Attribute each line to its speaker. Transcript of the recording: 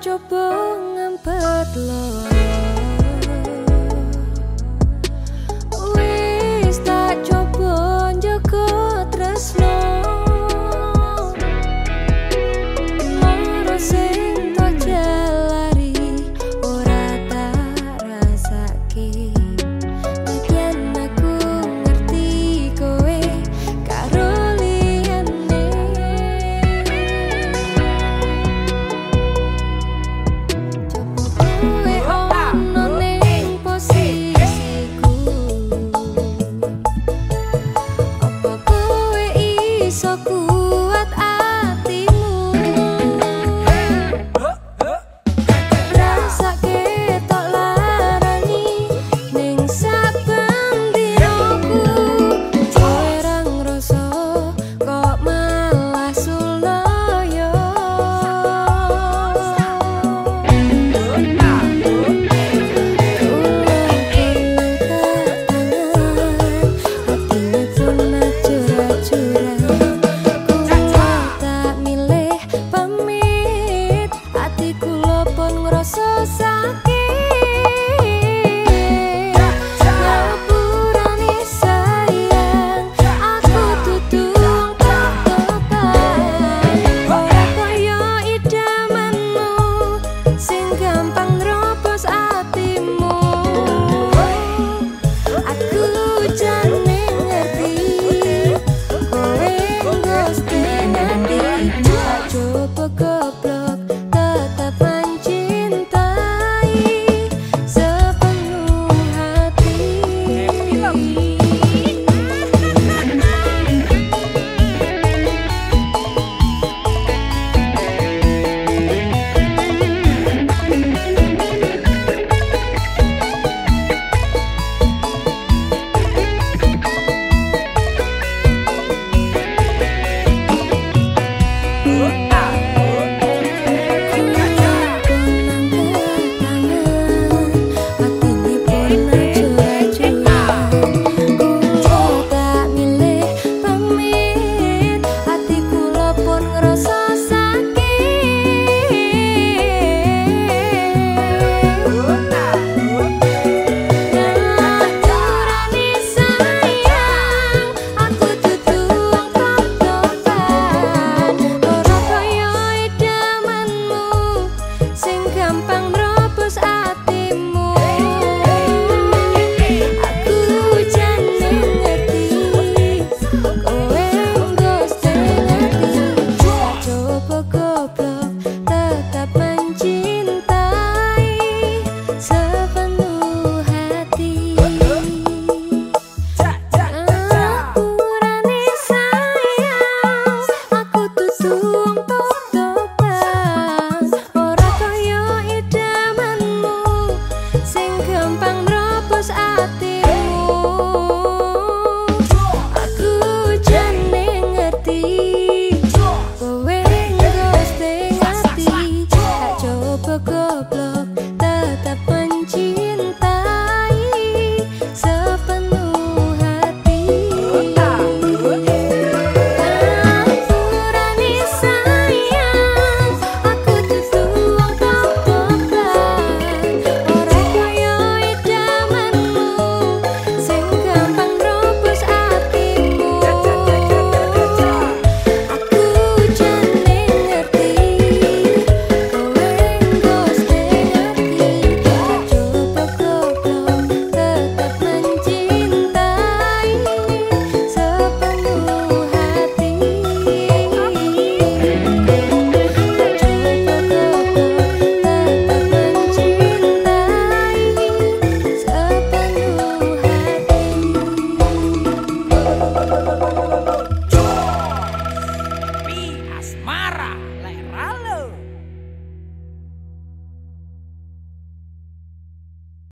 Speaker 1: coba ngempet lo.